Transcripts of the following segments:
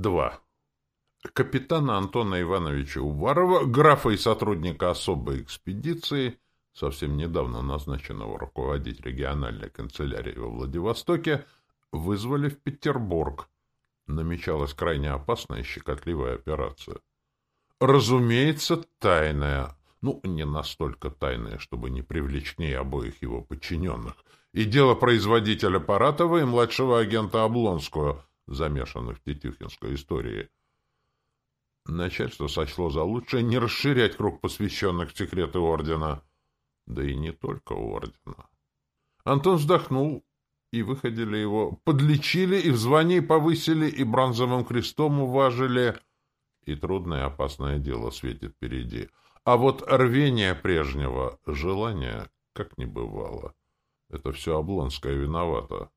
2. Капитана Антона Ивановича Уварова, графа и сотрудника особой экспедиции, совсем недавно назначенного руководить региональной канцелярией во Владивостоке, вызвали в Петербург. Намечалась крайне опасная и щекотливая операция. Разумеется, тайная. Ну, не настолько тайная, чтобы не привлечь к ней обоих его подчиненных. И дело производителя Паратова и младшего агента Облонского, замешанных в Тетюхинской истории. Начальство сочло за лучшее не расширять круг посвященных секреты ордена. Да и не только ордена. Антон вздохнул, и выходили его, подлечили и в звании повысили, и бронзовым крестом уважили, и трудное опасное дело светит впереди. А вот рвение прежнего желания как не бывало. Это все Облонская виновата.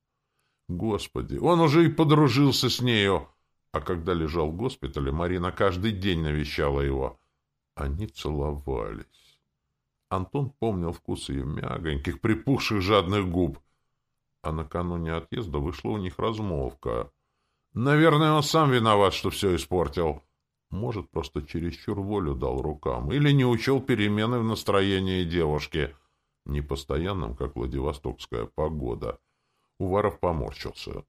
Господи, он уже и подружился с нею. А когда лежал в госпитале, Марина каждый день навещала его. Они целовались. Антон помнил вкус ее мягоньких, припухших жадных губ. А накануне отъезда вышла у них размолвка. Наверное, он сам виноват, что все испортил. Может, просто чересчур волю дал рукам. Или не учел перемены в настроении девушки. Непостоянным, как Владивостокская погода. Уваров поморщился.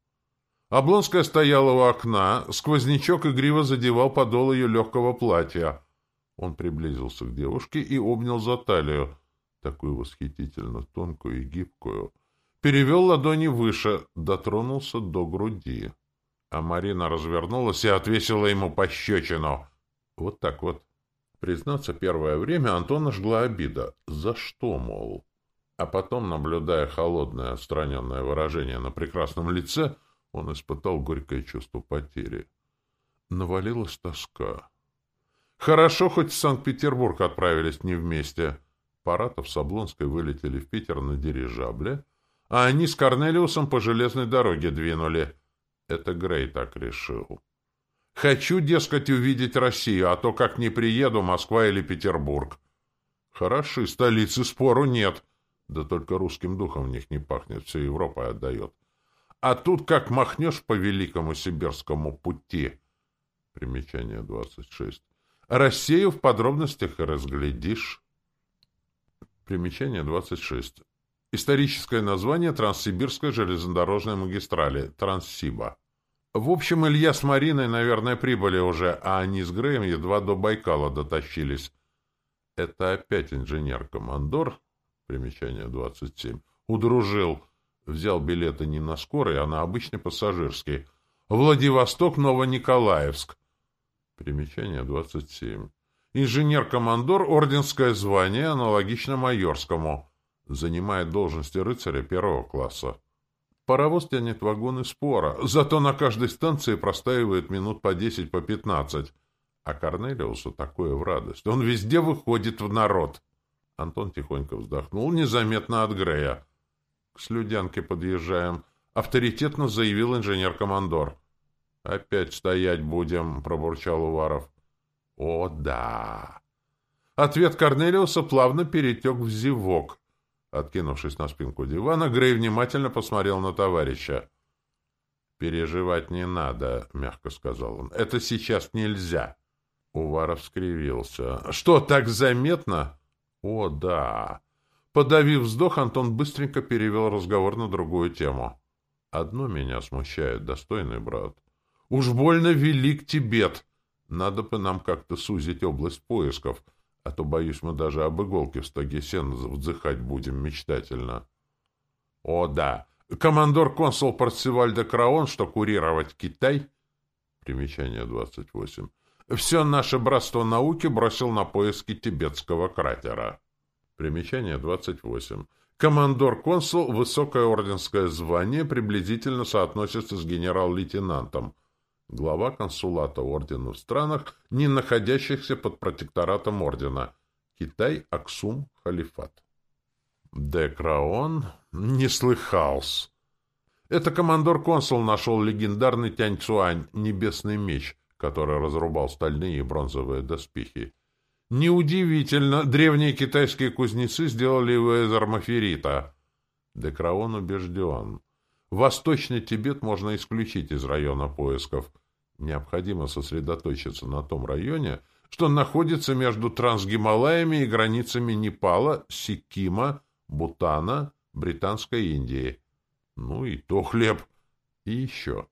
Облонская стояла у окна, сквознячок игриво задевал подол ее легкого платья. Он приблизился к девушке и обнял за талию, такую восхитительно тонкую и гибкую. Перевел ладони выше, дотронулся до груди. А Марина развернулась и отвесила ему пощечину. Вот так вот. Признаться, первое время Антона жгла обида. За что, мол? А потом, наблюдая холодное, отстраненное выражение на прекрасном лице, он испытал горькое чувство потери. Навалилась тоска. Хорошо, хоть в Санкт-Петербург отправились не вместе. Паратов с Облонской вылетели в Питер на дирижабле, а они с Корнелиусом по железной дороге двинули. Это Грей так решил. Хочу, дескать, увидеть Россию, а то как не приеду, Москва или Петербург. Хороши, столицы спору нет. Да только русским духом в них не пахнет, все Европа отдает. А тут как махнешь по великому сибирскому пути. Примечание 26. Россию в подробностях и разглядишь. Примечание 26. Историческое название Транссибирской железнодорожной магистрали, Транссиба. В общем, Илья с Мариной, наверное, прибыли уже, а они с Греем едва до Байкала дотащились. Это опять инженер-командор примечание 27, удружил, взял билеты не на скорый, а на обычный пассажирский. Владивосток, Новониколаевск. Примечание 27. Инженер-командор, орденское звание, аналогично майорскому. Занимает должности рыцаря первого класса. Паровоз тянет вагоны спора, зато на каждой станции простаивает минут по десять, по пятнадцать. А Корнелиусу такое в радость. Он везде выходит в народ. Антон тихонько вздохнул, незаметно от Грея. — К слюдянке подъезжаем, — авторитетно заявил инженер-командор. — Опять стоять будем, — пробурчал Уваров. — О, да! Ответ Корнелиуса плавно перетек в зевок. Откинувшись на спинку дивана, Грей внимательно посмотрел на товарища. «Переживать не надо», — мягко сказал он. «Это сейчас нельзя». Уваров скривился. «Что, так заметно?» О, да. Подавив вздох, Антон быстренько перевел разговор на другую тему. Одно меня смущает, достойный брат. Уж больно велик Тибет. Надо бы нам как-то сузить область поисков, а то, боюсь, мы даже об иголке в стоге сена вздыхать будем мечтательно. О, да. Командор-консул Парсивальда Краон, что курировать Китай... Примечание 28 все наше братство науки бросил на поиски тибетского кратера. Примечание 28. Командор-консул, высокое орденское звание, приблизительно соотносится с генерал-лейтенантом. Глава консулата ордена в странах, не находящихся под протекторатом ордена. Китай, Аксум, Халифат. Декраон не слыхался. Это командор-консул нашел легендарный Тянь-Цуань, небесный меч, который разрубал стальные и бронзовые доспехи. Неудивительно, древние китайские кузнецы сделали его из армаферита. Декраон убежден. Восточный Тибет можно исключить из района поисков. Необходимо сосредоточиться на том районе, что находится между Трансгималаями и границами Непала, Сикима, Бутана, Британской Индии. Ну и то хлеб. И еще.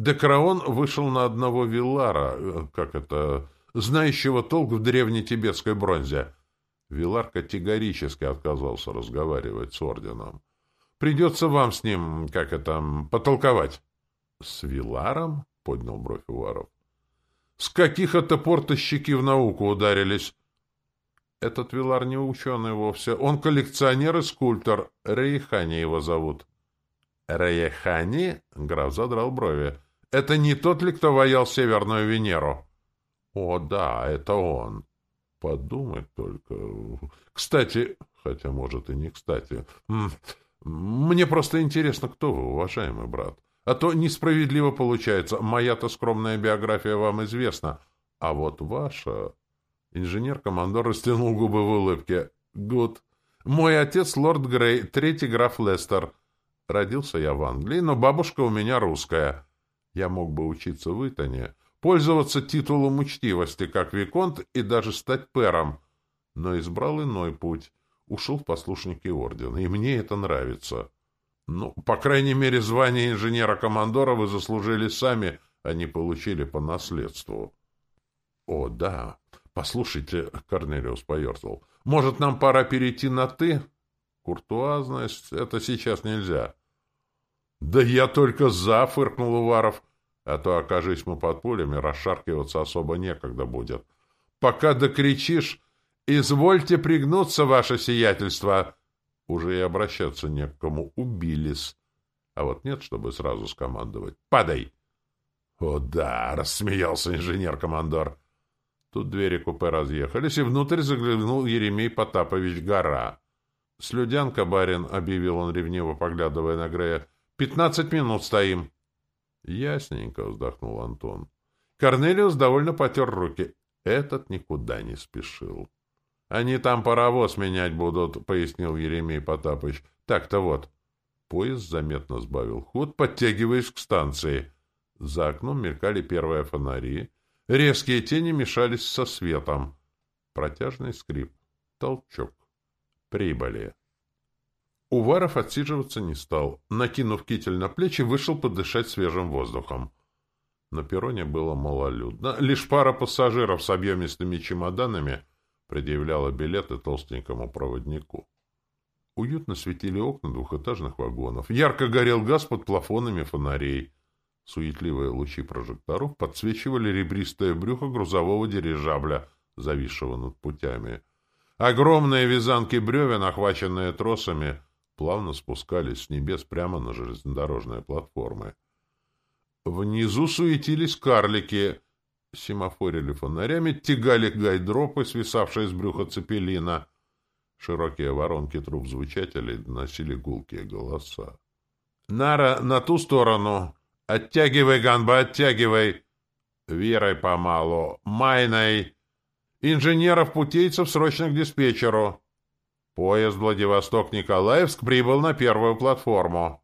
Декраон вышел на одного Вилара, э, как это, знающего толк в древнетибетской бронзе. Вилар категорически отказался разговаривать с орденом. Придется вам с ним, как это, потолковать. — С Виларом? — поднял бровь Уваров. — С каких это пор тащики в науку ударились? Этот Вилар не ученый вовсе. Он коллекционер и скульптор. Рейхани его зовут. — Рейхани? — граф задрал брови. — Это не тот ли, кто воял Северную Венеру? — О, да, это он. Подумать только. Кстати, хотя, может, и не кстати. Мне просто интересно, кто вы, уважаемый брат. А то несправедливо получается. Моя-то скромная биография вам известна. А вот ваша... Инженер-командор растянул губы в улыбке. Гуд. Мой отец лорд Грей, третий граф Лестер. Родился я в Англии, но бабушка у меня русская. Я мог бы учиться в Итоне, пользоваться титулом учтивости, как Виконт, и даже стать пером. Но избрал иной путь ушел в послушники ордена, и мне это нравится. Ну, по крайней мере, звание инженера-командора вы заслужили сами, а не получили по наследству. — О, да. Послушайте, — Корнелиус поерзал, — может, нам пора перейти на «ты»? Куртуазность — это сейчас нельзя. — Да я только за, — фыркнул Уваров, — а то, окажись мы под пулями, расшаркиваться особо некогда будет. Пока докричишь «Извольте пригнуться, ваше сиятельство!» Уже и обращаться не к кому. Убились. А вот нет, чтобы сразу скомандовать. «Падай!» «О да!» — рассмеялся инженер-командор. Тут двери купе разъехались, и внутрь заглянул Еремей Потапович Гора. «Слюдянка, барин!» — объявил он ревниво, поглядывая на Грея. «Пятнадцать минут стоим!» «Ясненько!» — вздохнул Антон. Корнелиус довольно потер руки. Этот никуда не спешил. Они там паровоз менять будут, — пояснил Еремей Потапыч. Так-то вот. Поезд заметно сбавил ход, подтягиваясь к станции. За окном мелькали первые фонари. Резкие тени мешались со светом. Протяжный скрип. Толчок. Прибыли. Уваров отсиживаться не стал. Накинув китель на плечи, вышел подышать свежим воздухом. На перроне было малолюдно. Лишь пара пассажиров с объемистыми чемоданами предъявляла билеты толстенькому проводнику. Уютно светили окна двухэтажных вагонов. Ярко горел газ под плафонами фонарей. Суетливые лучи прожекторов подсвечивали ребристое брюхо грузового дирижабля, зависшего над путями. Огромные вязанки бревен, охваченные тросами, плавно спускались с небес прямо на железнодорожные платформы. Внизу суетились карлики — семафорили фонарями, тягали гайдропы, свисавшие с брюха цепелина. Широкие воронки труб звучателей доносили гулкие голоса. «Нара, на ту сторону! Оттягивай, Ганба, оттягивай! Верой помалу! Майной! Инженеров-путейцев срочно к диспетчеру! Поезд Владивосток-Николаевск прибыл на первую платформу!»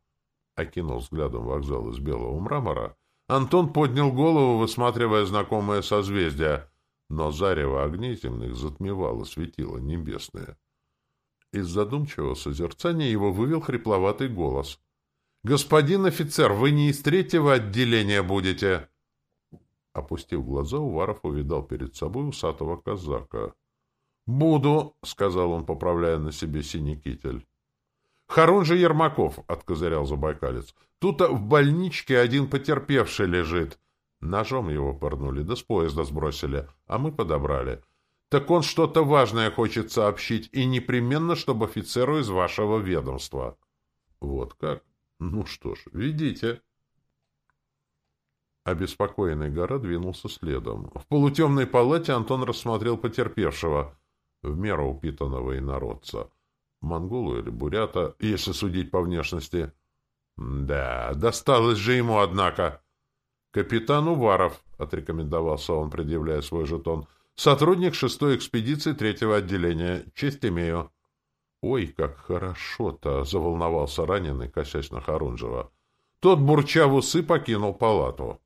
Окинул взглядом вокзал из белого мрамора — Антон поднял голову, высматривая знакомое созвездие, но зарево огней земных затмевало светило небесное. Из задумчивого созерцания его вывел хрипловатый голос. «Господин офицер, вы не из третьего отделения будете?» Опустив глаза, Уваров увидал перед собой усатого казака. «Буду», — сказал он, поправляя на себе синий китель. Харун же Ермаков, — откозырял забайкалец. Тут в больничке один потерпевший лежит. Ножом его пырнули, да с поезда сбросили, а мы подобрали. Так он что-то важное хочет сообщить, и непременно, чтобы офицеру из вашего ведомства. Вот как? Ну что ж, видите. Обеспокоенный гора двинулся следом. В полутемной палате Антон рассмотрел потерпевшего, в меру упитанного инородца монголу или бурята, если судить по внешности. Да, досталось же ему, однако. Капитан Уваров, — отрекомендовался он, предъявляя свой жетон, — сотрудник шестой экспедиции третьего отделения. Честь имею. Ой, как хорошо-то, — заволновался раненый, косясь на Харунжева. Тот, бурча в усы, покинул палату.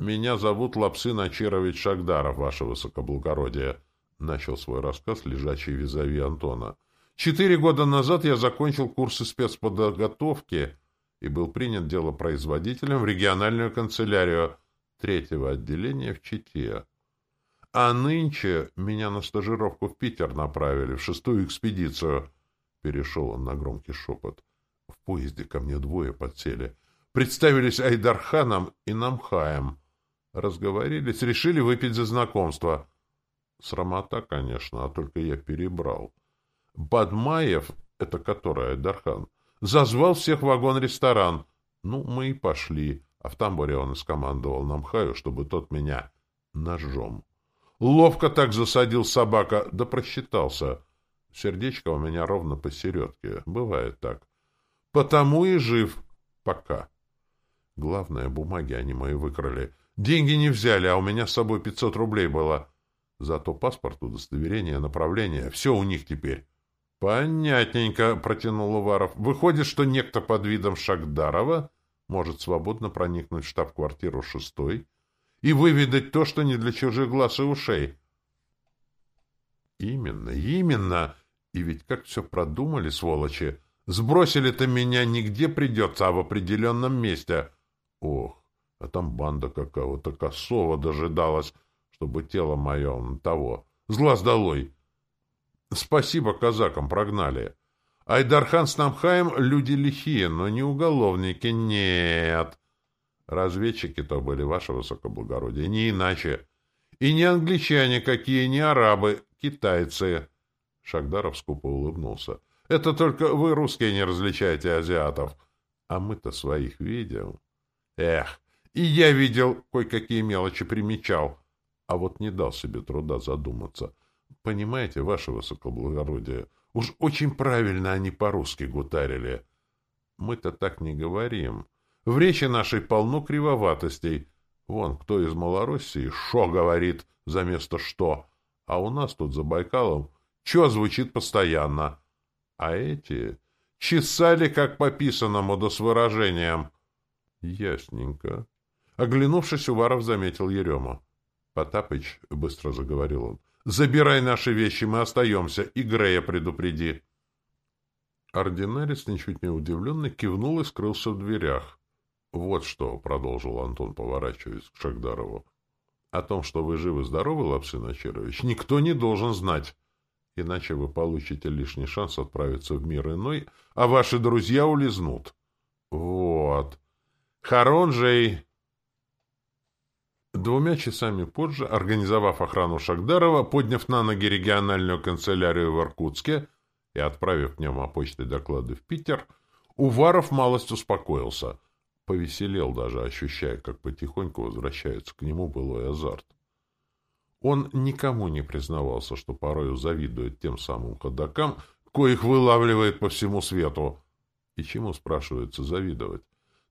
Меня зовут Лапсын Ачирович Шагдаров, ваше высокоблагородие, — начал свой рассказ лежачий визави Антона. Четыре года назад я закончил курсы спецподготовки и был принят делопроизводителем в региональную канцелярию третьего отделения в Чите. А нынче меня на стажировку в Питер направили, в шестую экспедицию. Перешел он на громкий шепот. В поезде ко мне двое подсели. Представились Айдарханом и Намхаем. Разговорились, решили выпить за знакомство. Срамота, конечно, а только я перебрал. Бадмаев, это который Айдархан, зазвал всех в вагон-ресторан. Ну, мы и пошли. А в тамбуре он скомандовал Намхаю, чтобы тот меня ножом. Ловко так засадил собака, да просчитался. Сердечко у меня ровно посередке. Бывает так. Потому и жив. Пока. Главное, бумаги они мои выкрали. Деньги не взяли, а у меня с собой 500 рублей было. Зато паспорт, удостоверение, направление — все у них теперь. — Понятненько, — протянул Уваров. — Выходит, что некто под видом Шагдарова может свободно проникнуть в штаб-квартиру шестой и выведать то, что не для чужих глаз и ушей. — Именно, именно. И ведь как все продумали, сволочи. Сбросили-то меня нигде придется, а в определенном месте. Ох, а там банда какого-то косого дожидалась, чтобы тело мое того. Зла долой. Спасибо казакам прогнали. Айдархан с Намхаем люди лихие, но не уголовники, нет. Разведчики-то были, ваше высокоблагородие, не иначе. И не англичане какие, не арабы, китайцы. Шагдаров скупо улыбнулся. Это только вы, русские, не различаете азиатов. А мы-то своих видим. Эх, и я видел, кое-какие мелочи примечал, а вот не дал себе труда задуматься. Понимаете, ваше высокоблагородие, уж очень правильно они по-русски гутарили. Мы-то так не говорим. В речи нашей полно кривоватостей. Вон, кто из Малороссии «шо» говорит за место «что», а у нас тут за Байкалом «чё» звучит постоянно. А эти чесали, как по писанному, да с выражением. Ясненько. Оглянувшись, Уваров заметил Ерему. — Потапыч, — быстро заговорил он, — забирай наши вещи, мы остаемся, и Грея предупреди. Ординарец, ничуть не удивленный, кивнул и скрылся в дверях. — Вот что, — продолжил Антон, поворачиваясь к Шагдарову, — о том, что вы живы-здоровы, Лапсин Ачирович, никто не должен знать, иначе вы получите лишний шанс отправиться в мир иной, а ваши друзья улизнут. — Вот. Харонжей Двумя часами позже, организовав охрану Шагдарова, подняв на ноги региональную канцелярию в Иркутске и отправив пневмопочтой доклады в Питер, Уваров малость успокоился. Повеселел даже, ощущая, как потихоньку возвращается к нему былой азарт. Он никому не признавался, что порою завидует тем самым ходокам, коих вылавливает по всему свету. И чему, спрашивается, завидовать?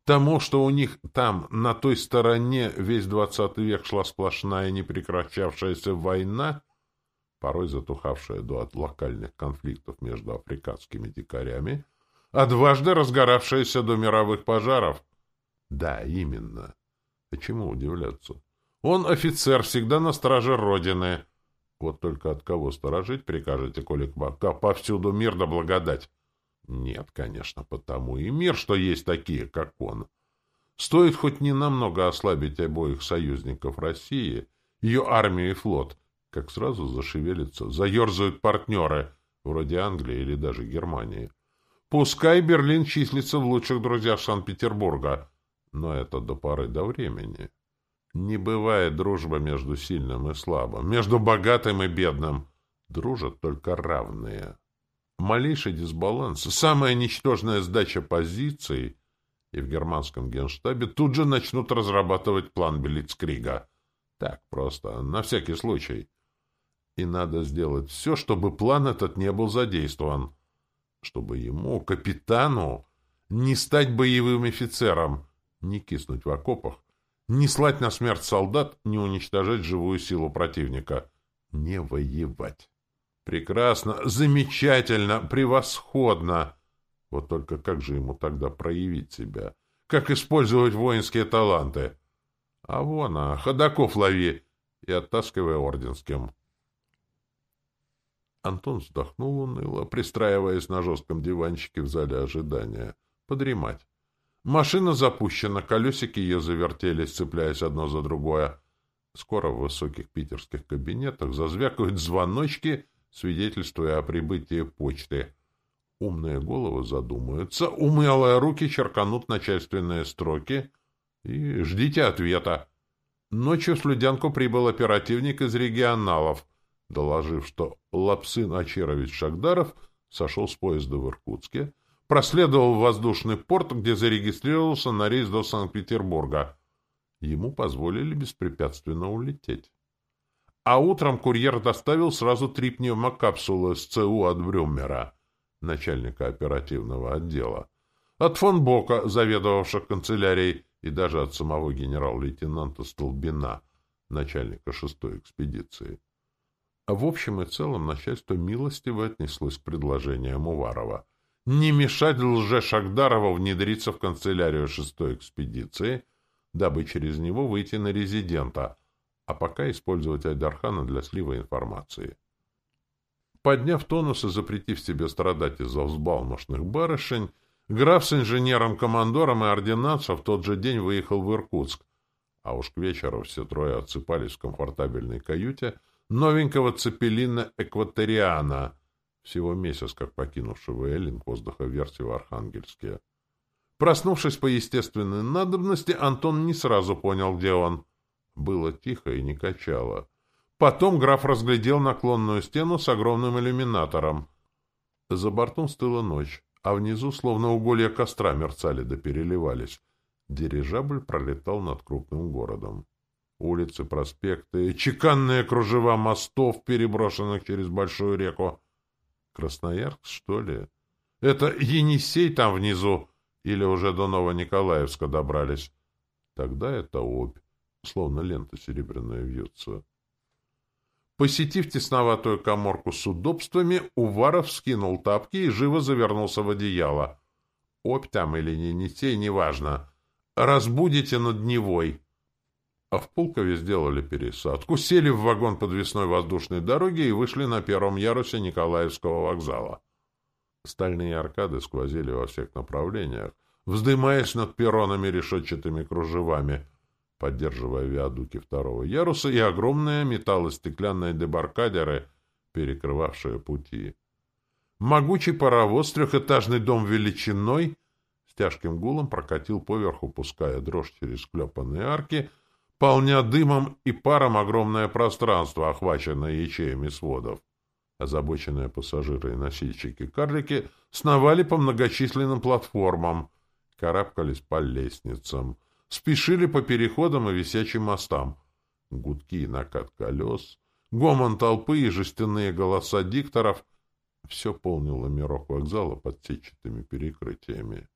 Тому, что у них там, на той стороне, весь двадцатый век шла сплошная непрекращавшаяся война, порой затухавшая до локальных конфликтов между африканскими дикарями, а дважды разгоравшаяся до мировых пожаров. Да, именно. Почему удивляться? Он офицер, всегда на страже Родины. Вот только от кого сторожить прикажете, коли повсюду мир да благодать? Нет, конечно, потому и мир, что есть такие, как он. Стоит хоть ненамного ослабить обоих союзников России, ее армию и флот, как сразу зашевелятся, заерзают партнеры, вроде Англии или даже Германии. Пускай Берлин числится в лучших друзьях Санкт-Петербурга, но это до поры до времени. Не бывает дружбы между сильным и слабым, между богатым и бедным. Дружат только равные малейший дисбаланс, самая ничтожная сдача позиций, и в германском генштабе тут же начнут разрабатывать план Белицкрига. Так просто, на всякий случай. И надо сделать все, чтобы план этот не был задействован. Чтобы ему, капитану, не стать боевым офицером, не киснуть в окопах, не слать на смерть солдат, не уничтожать живую силу противника, не воевать. Прекрасно, замечательно, превосходно. Вот только как же ему тогда проявить себя? Как использовать воинские таланты? А вон, а, ходаков лови и оттаскивай орденским. Антон вздохнул уныло, пристраиваясь на жестком диванчике в зале ожидания. Подремать. Машина запущена, колесики ее завертелись, цепляясь одно за другое. Скоро в высоких питерских кабинетах зазвякают звоночки, свидетельствуя о прибытии почты. Умные головы задумаются, умелые руки черканут начальственные строки и ждите ответа. Ночью в Слюдянку прибыл оперативник из регионалов, доложив, что Лапсын Ачерович Шагдаров сошел с поезда в Иркутске, проследовал в воздушный порт, где зарегистрировался на рейс до Санкт-Петербурга. Ему позволили беспрепятственно улететь. А утром курьер доставил сразу три пневмокапсулы с ЦУ от Брюмера, начальника оперативного отдела, от фон Бока, заведовавшего канцелярией, и даже от самого генерал-лейтенанта Столбина, начальника шестой экспедиции. А в общем и целом начальство милостиво отнеслось к предложениям Уварова. Не мешать лже Шагдарова внедриться в канцелярию шестой экспедиции, дабы через него выйти на резидента, а пока использовать Айдархана для слива информации. Подняв тонус и запретив себе страдать из-за взбалмошных барышень, граф с инженером-командором и ординарцем в тот же день выехал в Иркутск, а уж к вечеру все трое отсыпались в комфортабельной каюте новенького цепелина «Экваториана», всего месяц как покинувшего Эллинг воздуховерсии в Архангельске. Проснувшись по естественной надобности, Антон не сразу понял, где он. Было тихо и не качало. Потом граф разглядел наклонную стену с огромным иллюминатором. За бортом стыла ночь, а внизу словно уголья костра мерцали да переливались. Дирижабль пролетал над крупным городом. Улицы, проспекты, чеканные кружева мостов, переброшенных через большую реку. Красноярск, что ли? Это Енисей там внизу, или уже до Новониколаевска добрались? Тогда это обь, словно лента серебряная вьется. Посетив тесноватую коморку с удобствами, Уваров скинул тапки и живо завернулся в одеяло. Обь там или не нетей, неважно. Разбудите над Невой. А в Пулкове сделали пересадку, сели в вагон подвесной воздушной дороги и вышли на первом ярусе Николаевского вокзала. Стальные аркады сквозили во всех направлениях, вздымаясь над перронами решетчатыми кружевами — поддерживая виадуки второго яруса и огромные металлостеклянные дебаркадеры, перекрывавшие пути. Могучий паровоз, трехэтажный дом величиной, с тяжким гулом прокатил поверху, пуская дрожь через клепанные арки, полня дымом и паром огромное пространство, охваченное ячеями сводов. Озабоченные пассажиры и носильщики-карлики сновали по многочисленным платформам, карабкались по лестницам — спешили по переходам и висячим мостам. Гудки и накат колес, гомон толпы и жестяные голоса дикторов — все полнило мирок вокзала под сетчатыми перекрытиями.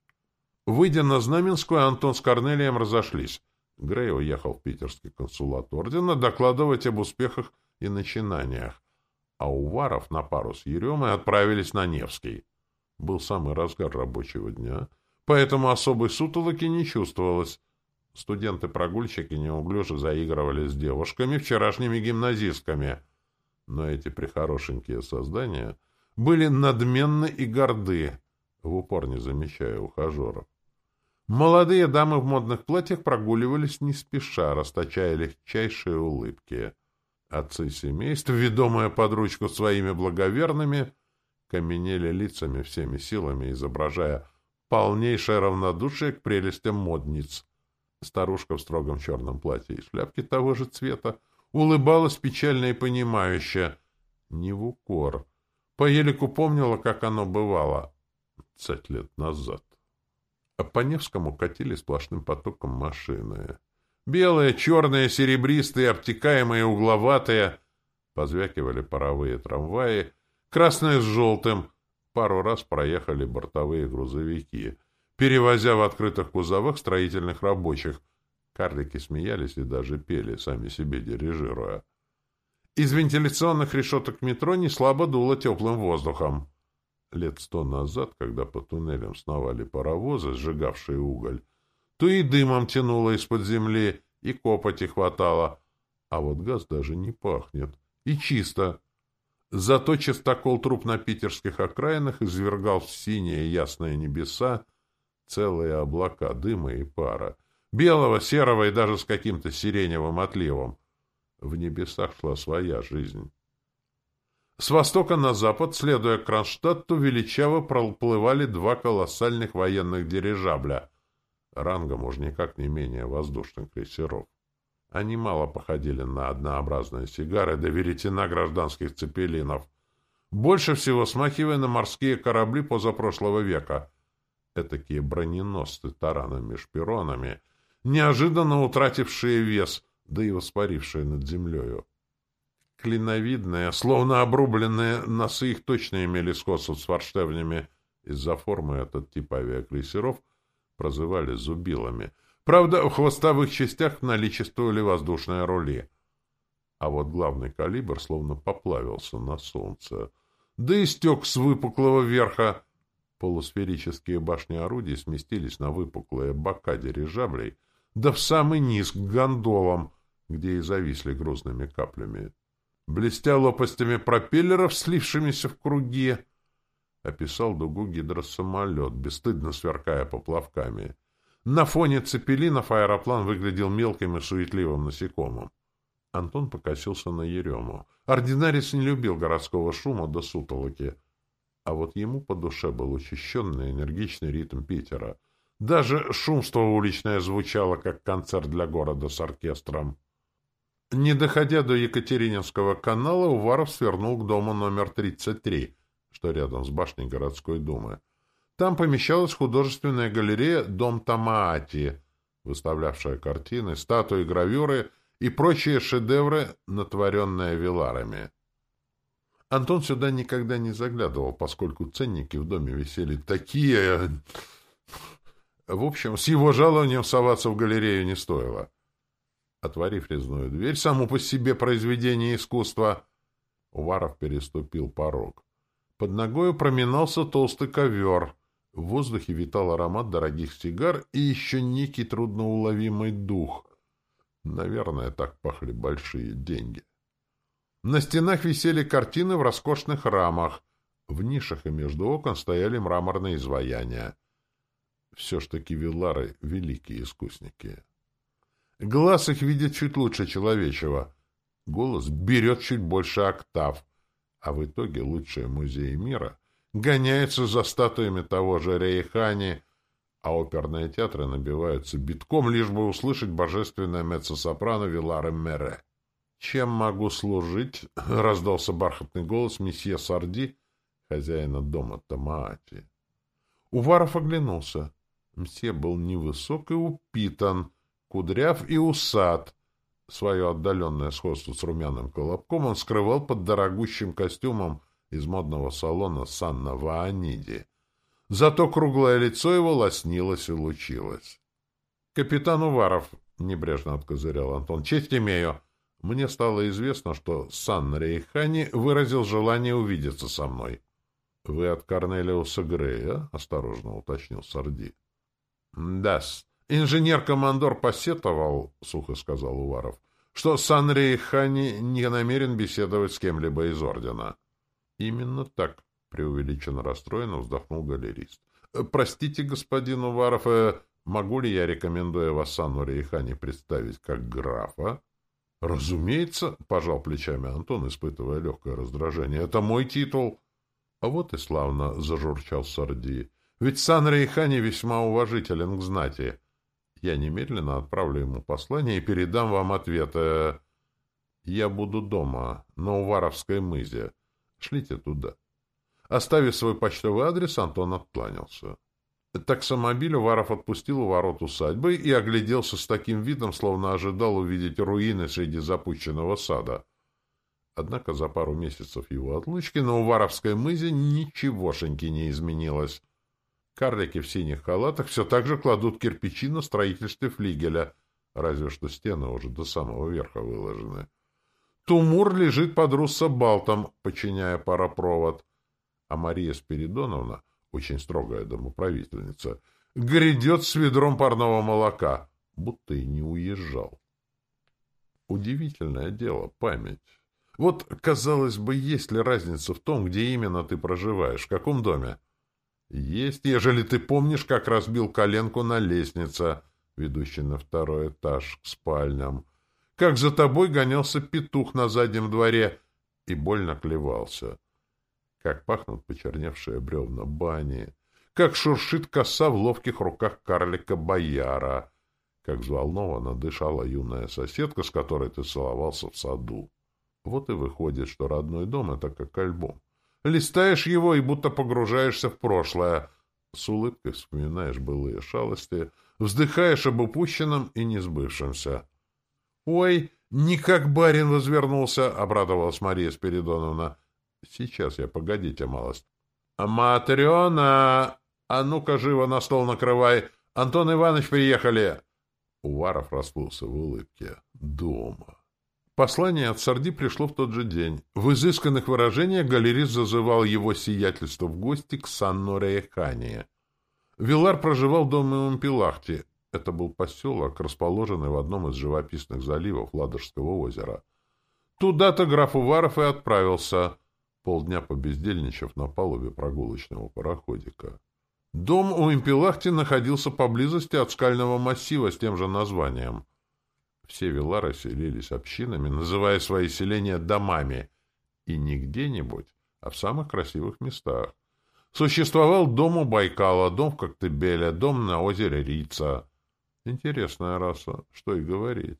Выйдя на Знаменскую, Антон с Корнелием разошлись. Грей уехал в питерский консулат ордена докладывать об успехах и начинаниях, а Уваров на пару с Еремой отправились на Невский. Был самый разгар рабочего дня, поэтому особой сутолоки не чувствовалось, Студенты-прогульщики неуклюже заигрывали с девушками, вчерашними гимназистками. Но эти прихорошенькие создания были надменны и горды, в упор не замечая ухажеров. Молодые дамы в модных платьях прогуливались не спеша, расточая легчайшие улыбки. Отцы семейств, ведомые под ручку своими благоверными, каменели лицами всеми силами, изображая полнейшее равнодушие к прелестям модниц. Старушка в строгом черном платье и шляпке того же цвета улыбалась печально и понимающе. Не в укор. По елику помнила, как оно бывало пятьдесят лет назад. А по Невскому катили сплошным потоком машины. Белые, черные, серебристые, обтекаемые, угловатые. Позвякивали паровые трамваи. Красные с желтым. Пару раз проехали бортовые грузовики — перевозя в открытых кузовах строительных рабочих. Карлики смеялись и даже пели, сами себе дирижируя. Из вентиляционных решеток метро неслабо дуло теплым воздухом. Лет сто назад, когда по туннелям сновали паровозы, сжигавшие уголь, то и дымом тянуло из-под земли, и копоти хватало. А вот газ даже не пахнет. И чисто. Зато частокол труп на питерских окраинах извергал в синие ясные небеса целые облака дыма и пара. Белого, серого и даже с каким-то сиреневым отливом. В небесах шла своя жизнь. С востока на запад, следуя Кронштадту, величаво проплывали два колоссальных военных дирижабля, рангом уж никак не менее воздушных крейсеров. Они мало походили на однообразные сигары до веретена гражданских цепелинов, больше всего смахивая на морские корабли позапрошлого века. Этакие броненосцы таранами шпиронами, неожиданно утратившие вес, да и воспарившие над землею. Клиновидные, словно обрубленные носы их точно имели сходство с форштевнями. Из-за формы этот тип авиакрейсеров прозывали зубилами. Правда, в хвостовых частях наличествовали воздушные рули. А вот главный калибр словно поплавился на солнце. Да и стек с выпуклого верха. Полусферические башни орудий сместились на выпуклые бока дирижаблей, да в самый низ к гондолам, где и зависли грузными каплями блестя лопастями пропеллеров, слившимися в круги, описал дугу гидросамолет, бесстыдно сверкая поплавками. На фоне цепелинов аэроплан выглядел мелким и суетливым насекомым. Антон покосился на Ерему. Ординарец не любил городского шума до сутолоки, а вот ему по душе был учащенный энергичный ритм Питера. Даже шумство уличное звучало, как концерт для города с оркестром. Не доходя до Екатерининского канала, Уваров свернул к дому номер 33, что рядом с башней городской думы. Там помещалась художественная галерея «Дом Тамаати», выставлявшая картины, статуи, гравюры и прочие шедевры, натворенные Виларами. Антон сюда никогда не заглядывал, поскольку ценники в доме висели такие... В общем, с его жалованием соваться в галерею не стоило. Отворив резную дверь, саму по себе произведение искусства, Уваров переступил порог. Под ногою проминался толстый ковер. В воздухе витал аромат дорогих сигар и еще некий трудноуловимый дух. Наверное, так пахли большие деньги. На стенах висели картины в роскошных рамах. В нишах и между окон стояли мраморные изваяния. Все ж таки виллары — великие искусники. Глаз их видит чуть лучше человечего. Голос берет чуть больше октав. А в итоге лучшие музеи мира гоняются за статуями того же Рейхани, а оперные театры набиваются битком, лишь бы услышать божественное меццо-сопрано Вилары Мере. «Чем могу служить?» — раздался бархатный голос месье Сарди, хозяина дома Тамаати. Уваров оглянулся. Мсье был невысок и упитан, кудряв и усат. Свое отдаленное сходство с румяным колобком он скрывал под дорогущим костюмом из модного салона Санна Вааниди. Зато круглое лицо его лоснилось и лучилось. — Капитан Уваров, — небрежно откозырял Антон, — честь имею. Мне стало известно, что Сан Рейхани выразил желание увидеться со мной. — Вы от Корнелиуса Грея? — осторожно уточнил Сарди. — Да-с. Инженер-командор посетовал, — сухо сказал Уваров, — что Санри Хани не намерен беседовать с кем-либо из ордена. — Именно так, — преувеличенно расстроенно вздохнул галерист. «Э, — Простите, господин Уваров, э, могу ли я, рекомендуя вас Санну Рейхани, представить как графа? — Разумеется, — пожал плечами Антон, испытывая легкое раздражение. — Это мой титул. — А вот и славно, — зажурчал Сарди. — Ведь Сан Рейхани весьма уважителен к знати. — я немедленно отправлю ему послание и передам вам ответ. Э, я буду дома, на Уваровской мызе. Шлите туда. Оставив свой почтовый адрес, Антон откланялся. Таксомобиль Уваров отпустил у ворот усадьбы и огляделся с таким видом, словно ожидал увидеть руины среди запущенного сада. Однако за пару месяцев его отлучки на Уваровской мызе ничегошеньки не изменилось. Карлики в синих халатах все так же кладут кирпичи на строительстве флигеля, разве что стены уже до самого верха выложены. Тумур лежит под руссобалтом, подчиняя паропровод, а Мария Спиридоновна, очень строгая домоправительница, грядет с ведром парного молока, будто и не уезжал. Удивительное дело, память. Вот, казалось бы, есть ли разница в том, где именно ты проживаешь, в каком доме? Есть, ежели ты помнишь, как разбил коленку на лестнице, ведущей на второй этаж, к спальням. Как за тобой гонялся петух на заднем дворе и больно клевался. Как пахнут почерневшие бревна бани. Как шуршит коса в ловких руках карлика-бояра. Как взволнованно дышала юная соседка, с которой ты целовался в саду. Вот и выходит, что родной дом — это как альбом. Листаешь его и будто погружаешься в прошлое. С улыбкой вспоминаешь былые шалости, вздыхаешь об упущенном и несбывшемся. — Ой, не как барин возвернулся, — обрадовалась Мария Спиридоновна. — Сейчас я, погодите малость. — Матрена! А ну-ка, живо на стол накрывай! Антон Иванович приехали! Уваров расплылся в улыбке. — Дома. Послание от Сарди пришло в тот же день. В изысканных выражениях галерист зазывал его сиятельство в гости к Сан-Нореехане. Вилар проживал в доме Умпилахти. Это был поселок, расположенный в одном из живописных заливов Ладожского озера. Туда-то граф Уваров и отправился, полдня побездельничав на палубе прогулочного пароходика. Дом у Импелахти находился поблизости от скального массива с тем же названием — все вилары селились общинами, называя свои селения домами, и не где-нибудь, а в самых красивых местах. Существовал дом у Байкала, дом в Коктебеле, дом на озере Рица. Интересная раса, что и говорить.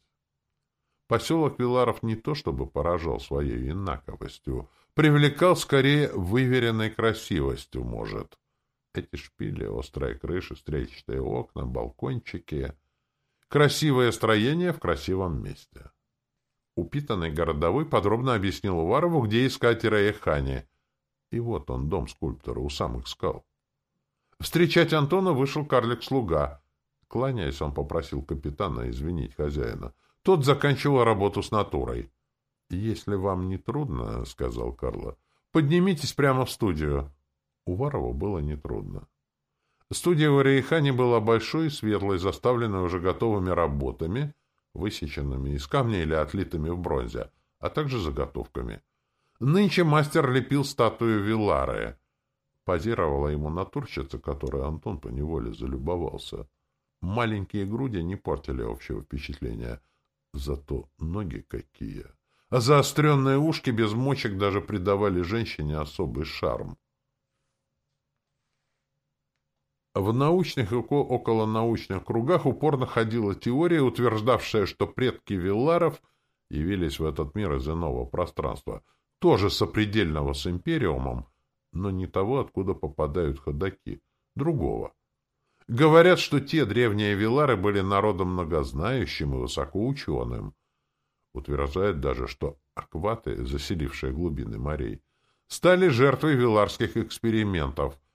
Поселок Виларов не то чтобы поражал своей инаковостью, привлекал скорее выверенной красивостью, может. Эти шпили, острые крыши, стрельчатые окна, балкончики — Красивое строение в красивом месте. Упитанный городовой подробно объяснил Уварову, где искать Ираехани. И вот он, дом скульптора, у самых скал. Встречать Антона вышел карлик-слуга. Кланяясь, он попросил капитана извинить хозяина. Тот заканчивал работу с натурой. — Если вам не трудно, — сказал Карло, — поднимитесь прямо в студию. Уварову было нетрудно. Студия в Рейхане была большой и светлой, заставленной уже готовыми работами, высеченными из камня или отлитыми в бронзе, а также заготовками. Нынче мастер лепил статую Вилары. Позировала ему натурщица, которой Антон поневоле залюбовался. Маленькие груди не портили общего впечатления. Зато ноги какие! А заостренные ушки без мочек даже придавали женщине особый шарм. В научных и околонаучных кругах упорно ходила теория, утверждавшая, что предки Вилларов явились в этот мир из иного пространства, тоже сопредельного с Империумом, но не того, откуда попадают ходаки, другого. Говорят, что те древние Виллары были народом многознающим и высокоученым. Утверждают даже, что акваты, заселившие глубины морей, стали жертвой виларских экспериментов —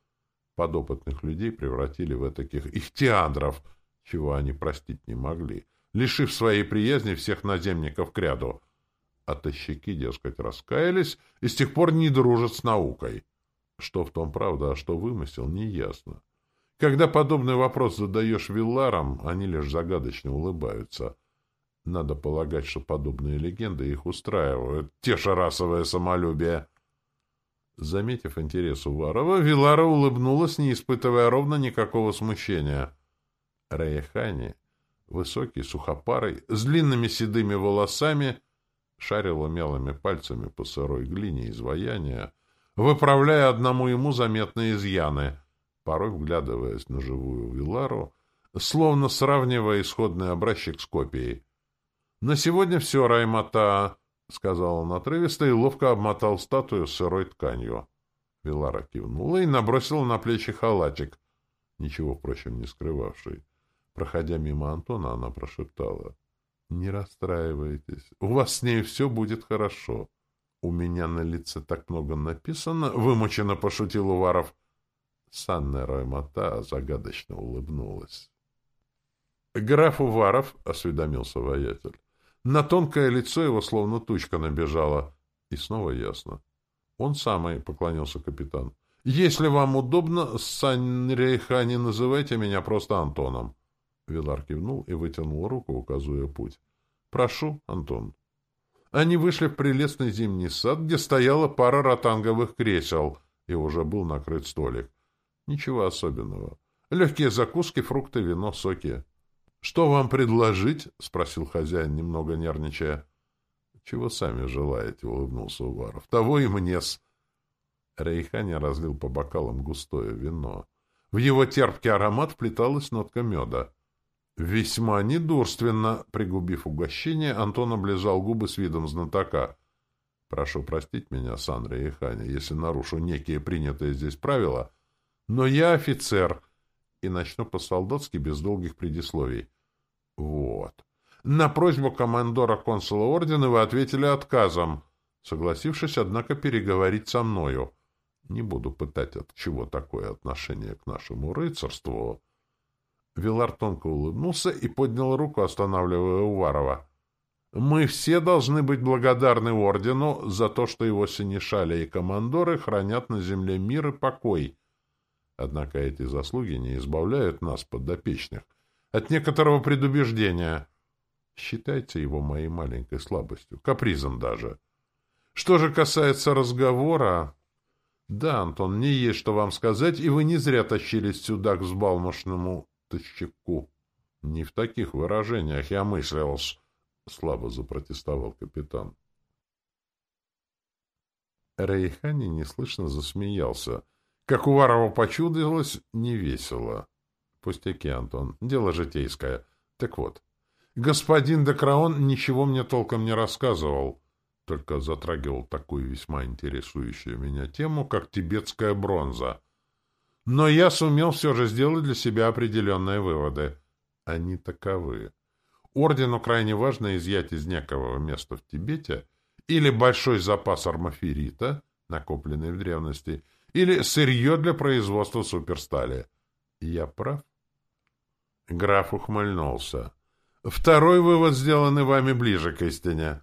подопытных людей превратили в таких ихтиандров, чего они простить не могли, лишив своей приязни всех наземников к ряду. А тащики, дескать, раскаялись и с тех пор не дружат с наукой. Что в том правда, а что вымысел, неясно. Когда подобный вопрос задаешь вилларам, они лишь загадочно улыбаются. Надо полагать, что подобные легенды их устраивают. Те же расовое самолюбие. Заметив интерес Уварова, Вилара улыбнулась, не испытывая ровно никакого смущения. Раяхани, высокий, сухопарый, с длинными седыми волосами, шарил умелыми пальцами по сырой глине изваяния, выправляя одному ему заметные изъяны, порой вглядываясь на живую Вилару, словно сравнивая исходный образчик с копией. «На сегодня все, Раймата!» — сказал он отрывисто и ловко обмотал статую сырой тканью. Вилара кивнула и набросила на плечи халатик, ничего, впрочем, не скрывавший. Проходя мимо Антона, она прошептала. — Не расстраивайтесь, у вас с ней все будет хорошо. — У меня на лице так много написано, — вымученно пошутил Уваров. Санна Роймата загадочно улыбнулась. — Граф Уваров, — осведомился воятель, на тонкое лицо его словно тучка набежала. И снова ясно. Он самый, — поклонился капитан. — Если вам удобно, Санрейха, не называйте меня просто Антоном. Вилар кивнул и вытянул руку, указывая путь. Прошу, Антон. Они вышли в прелестный зимний сад, где стояла пара ротанговых кресел, и уже был накрыт столик. Ничего особенного. Легкие закуски, фрукты, вино, соки. — Что вам предложить? — спросил хозяин, немного нервничая. — Чего сами желаете? — улыбнулся Уваров. — Того и мне-с. Рейханя разлил по бокалам густое вино. В его терпкий аромат вплеталась нотка меда. Весьма недурственно, пригубив угощение, Антон облизал губы с видом знатока. Прошу простить меня, Сандра и Ханя, если нарушу некие принятые здесь правила, но я офицер, и начну по-солдатски без долгих предисловий. Вот. На просьбу командора консула ордена вы ответили отказом, согласившись, однако, переговорить со мною. Не буду пытать, от чего такое отношение к нашему рыцарству, Вилар тонко улыбнулся и поднял руку, останавливая Уварова. «Мы все должны быть благодарны Ордену за то, что его синешали и командоры хранят на земле мир и покой. Однако эти заслуги не избавляют нас, подопечных, от некоторого предубеждения. Считайте его моей маленькой слабостью, капризом даже. Что же касается разговора... Да, Антон, мне есть что вам сказать, и вы не зря тащились сюда к взбалмошному поставщику. — Не в таких выражениях я мыслился, — слабо запротестовал капитан. Рейхани неслышно засмеялся. Как у Варова почудилось, невесело. Пустяки, Антон, дело житейское. Так вот, господин Декраон ничего мне толком не рассказывал, только затрагивал такую весьма интересующую меня тему, как тибетская бронза — но я сумел все же сделать для себя определенные выводы. Они таковы. Ордену крайне важно изъять из некого места в Тибете или большой запас армаферита, накопленный в древности, или сырье для производства суперстали. Я прав? Граф ухмыльнулся. Второй вывод, сделанный вами ближе к истине.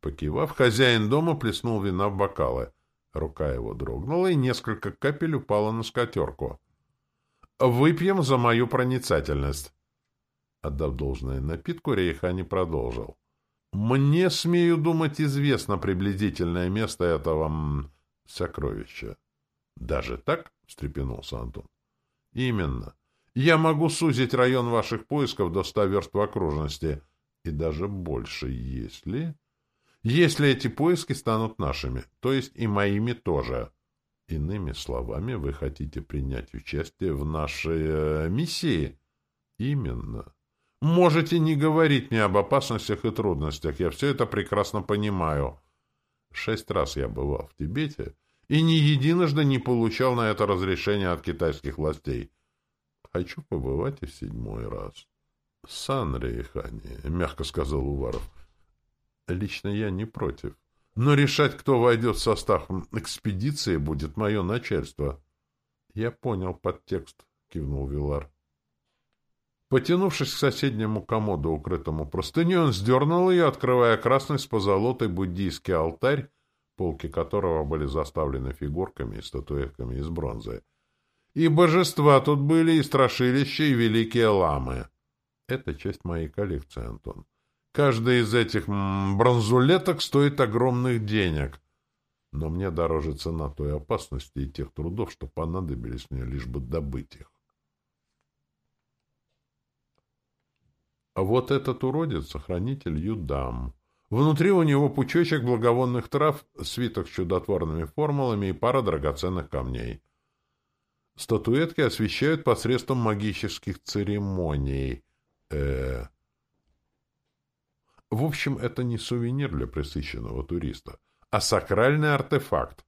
Покивав, хозяин дома плеснул вина в бокалы. Рука его дрогнула, и несколько капель упало на скатерку. «Выпьем за мою проницательность!» Отдав должное напитку, Рейха не продолжил. «Мне, смею думать, известно приблизительное место этого сокровища». «Даже так?» — встрепенулся Антон. «Именно. Я могу сузить район ваших поисков до ста верст в окружности, и даже больше, если...» если эти поиски станут нашими, то есть и моими тоже. Иными словами, вы хотите принять участие в нашей э, миссии? Именно. Можете не говорить мне об опасностях и трудностях, я все это прекрасно понимаю. Шесть раз я бывал в Тибете и ни единожды не получал на это разрешение от китайских властей. Хочу побывать и в седьмой раз. — Сан Рейхани, — мягко сказал Уваров, — Лично я не против. Но решать, кто войдет в состав экспедиции, будет мое начальство. — Я понял подтекст, — кивнул Вилар. Потянувшись к соседнему комоду, укрытому простыней, он сдернул ее, открывая красный с позолотой буддийский алтарь, полки которого были заставлены фигурками и статуэтками из бронзы. И божества тут были, и страшилища, и великие ламы. Это часть моей коллекции, Антон. Каждая из этих бронзулеток стоит огромных денег. Но мне дороже цена той опасности и тех трудов, что понадобились мне, лишь бы добыть их. А вот этот уродец — сохранитель Юдам. Внутри у него пучочек благовонных трав, свиток с чудотворными формулами и пара драгоценных камней. Статуэтки освещают посредством магических церемоний. Э, -э в общем, это не сувенир для пресыщенного туриста, а сакральный артефакт.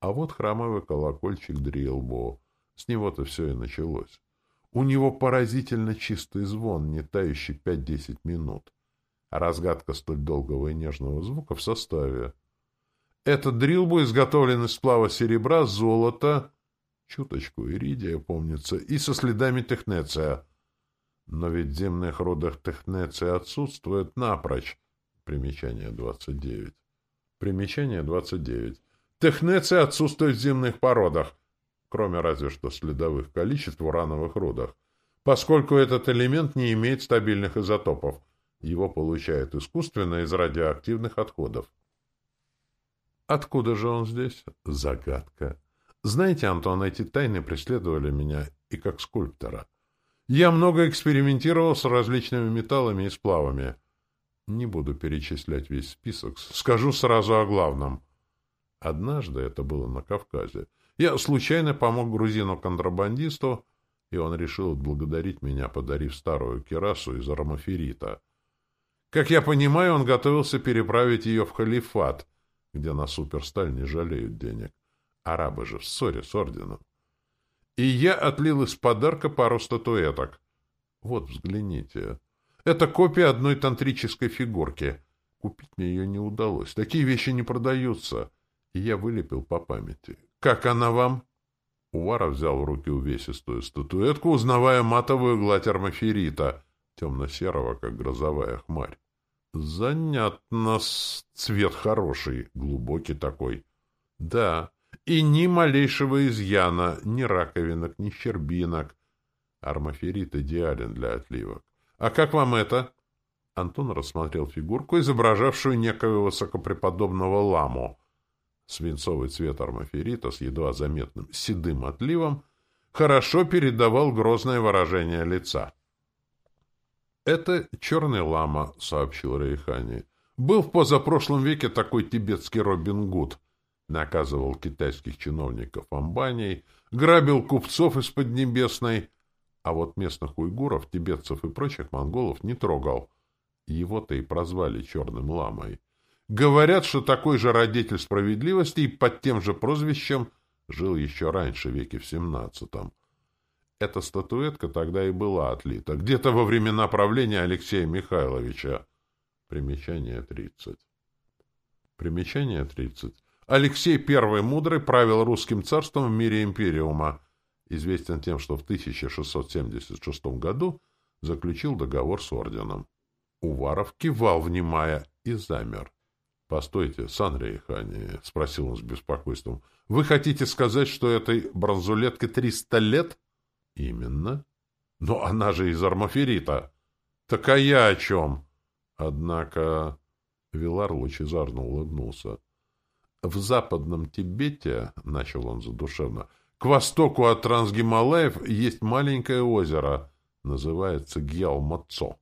А вот храмовый колокольчик Дрилбо. С него-то все и началось. У него поразительно чистый звон, не тающий пять-десять минут. Разгадка столь долгого и нежного звука в составе. Этот дрилбу изготовлен из сплава серебра, золота, чуточку иридия, помнится, и со следами технеция — но ведь в земных родах технеции отсутствует напрочь. Примечание 29. Примечание 29. Технеции отсутствует в земных породах, кроме разве что следовых количеств в урановых рудах, поскольку этот элемент не имеет стабильных изотопов. Его получают искусственно из радиоактивных отходов. Откуда же он здесь? Загадка. Знаете, Антон, эти тайны преследовали меня и как скульптора. Я много экспериментировал с различными металлами и сплавами. Не буду перечислять весь список. Скажу сразу о главном. Однажды, это было на Кавказе, я случайно помог грузину-контрабандисту, и он решил отблагодарить меня, подарив старую керасу из аромаферита. Как я понимаю, он готовился переправить ее в халифат, где на суперсталь не жалеют денег. Арабы же в ссоре с орденом. И я отлил из подарка пару статуэток. Вот, взгляните. Это копия одной тантрической фигурки. Купить мне ее не удалось. Такие вещи не продаются. И я вылепил по памяти. Как она вам? Увара взял в руки увесистую статуэтку, узнавая матовую гладь армаферита, темно-серого, как грозовая хмарь. Занятно, цвет хороший, глубокий такой. Да, и ни малейшего изъяна, ни раковинок, ни щербинок. Армаферит идеален для отливок. А как вам это? Антон рассмотрел фигурку, изображавшую некого высокопреподобного ламу. Свинцовый цвет армаферита с едва заметным седым отливом хорошо передавал грозное выражение лица. «Это черный лама», — сообщил Рейхани. «Был в позапрошлом веке такой тибетский Робин Гуд. Наказывал китайских чиновников амбанией, грабил купцов из Поднебесной, а вот местных уйгуров, тибетцев и прочих монголов не трогал. Его-то и прозвали черным ламой. Говорят, что такой же родитель справедливости и под тем же прозвищем жил еще раньше, веке в семнадцатом. Эта статуэтка тогда и была отлита, где-то во времена правления Алексея Михайловича. Примечание 30. Примечание 30. Алексей I Мудрый правил русским царством в мире империума, известен тем, что в 1676 году заключил договор с орденом. Уваров кивал, внимая, и замер. — Постойте, Санрейхани, — спросил он с беспокойством, — вы хотите сказать, что этой бронзулетке триста лет? — Именно. Но она же из армаферита. Так а я о чем? Однако... Вилар лучезарно улыбнулся. В западном Тибете, — начал он задушевно, — к востоку от Трансгималаев есть маленькое озеро, называется Гьялмацо.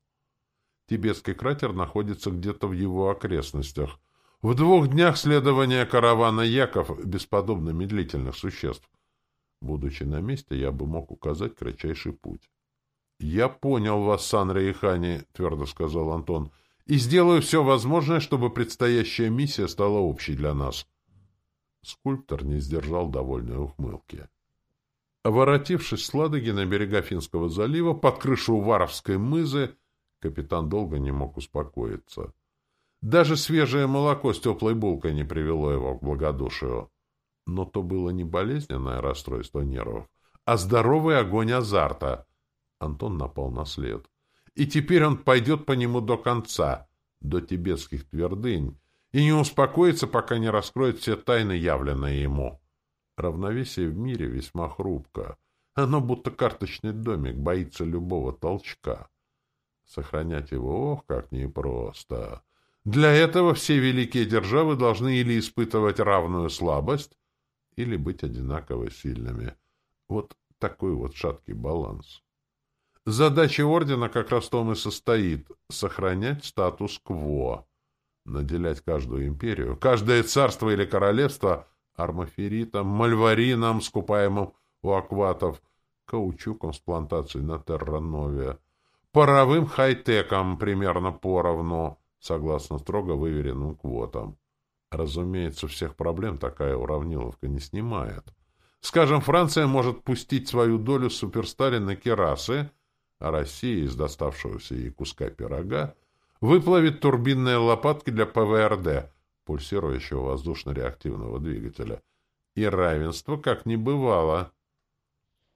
Тибетский кратер находится где-то в его окрестностях. В двух днях следования каравана Яков бесподобно медлительных существ. Будучи на месте, я бы мог указать кратчайший путь. — Я понял вас, Санра Ихани, — твердо сказал Антон, — и сделаю все возможное, чтобы предстоящая миссия стала общей для нас. Скульптор не сдержал довольной ухмылки. Воротившись с Ладоги на берега Финского залива под крышу Уваровской мызы, капитан долго не мог успокоиться. Даже свежее молоко с теплой булкой не привело его к благодушию. Но то было не болезненное расстройство нервов, а здоровый огонь азарта. Антон напал на след. И теперь он пойдет по нему до конца, до тибетских твердынь, и не успокоится, пока не раскроет все тайны, явленные ему. Равновесие в мире весьма хрупко. Оно будто карточный домик, боится любого толчка. Сохранять его, ох, как непросто. Для этого все великие державы должны или испытывать равную слабость, или быть одинаково сильными. Вот такой вот шаткий баланс. Задача ордена как раз в том и состоит — сохранять статус-кво, наделять каждую империю, каждое царство или королевство армаферитом, мальварином, скупаемым у акватов, каучуком с плантацией на Терранове, паровым хай-теком примерно поровну, согласно строго выверенным квотам. Разумеется, всех проблем такая уравниловка не снимает. Скажем, Франция может пустить свою долю суперстали на керасы, а Россия из доставшегося ей куска пирога выплавит турбинные лопатки для ПВРД, пульсирующего воздушно-реактивного двигателя. И равенство как не бывало.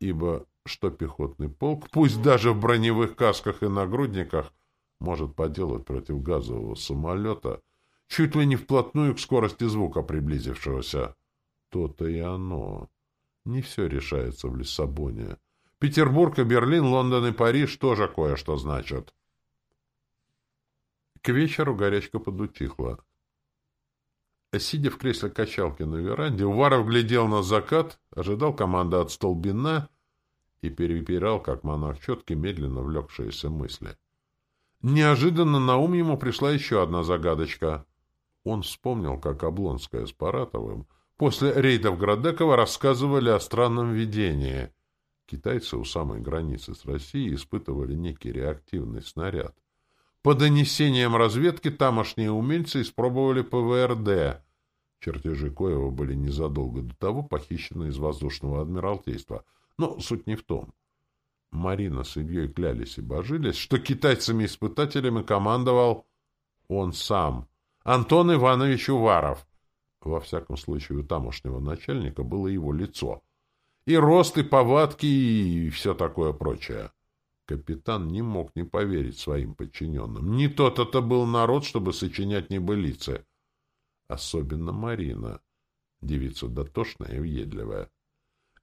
Ибо что пехотный полк, пусть даже в броневых касках и нагрудниках, может поделать против газового самолета — чуть ли не вплотную к скорости звука приблизившегося. То-то и оно. Не все решается в Лиссабоне. Петербург и Берлин, Лондон и Париж тоже кое-что значат. К вечеру горячка подутихла. Сидя в кресле качалки на веранде, Уваров глядел на закат, ожидал команды от столбина и перепирал, как монах четки, медленно влекшиеся мысли. Неожиданно на ум ему пришла еще одна загадочка. Он вспомнил, как Облонская с Паратовым после рейдов Градекова рассказывали о странном видении. Китайцы у самой границы с Россией испытывали некий реактивный снаряд. По донесениям разведки тамошние умельцы испробовали ПВРД. Чертежи Коева были незадолго до того похищены из воздушного адмиралтейства. Но суть не в том. Марина с Ильей клялись и божились, что китайцами-испытателями командовал он сам, Антон Иванович Уваров. Во всяком случае, у тамошнего начальника было его лицо. И рост, и повадки, и все такое прочее. Капитан не мог не поверить своим подчиненным. Не тот это был народ, чтобы сочинять небылицы. Особенно Марина, девица дотошная и въедливая.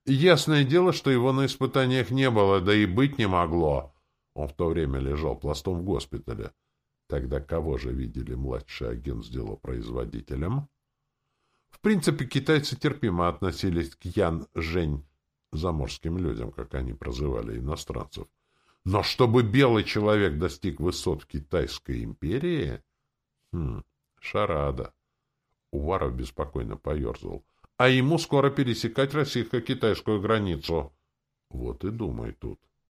Ясное дело, что его на испытаниях не было, да и быть не могло. Он в то время лежал пластом в госпитале. Тогда кого же видели младший агент с делопроизводителем? В принципе, китайцы терпимо относились к Ян-Жень, заморским людям, как они прозывали иностранцев. Но чтобы белый человек достиг высот в Китайской империи... Хм, шарада. Уваров беспокойно поерзал. А ему скоро пересекать российско-китайскую границу. Вот и думай тут.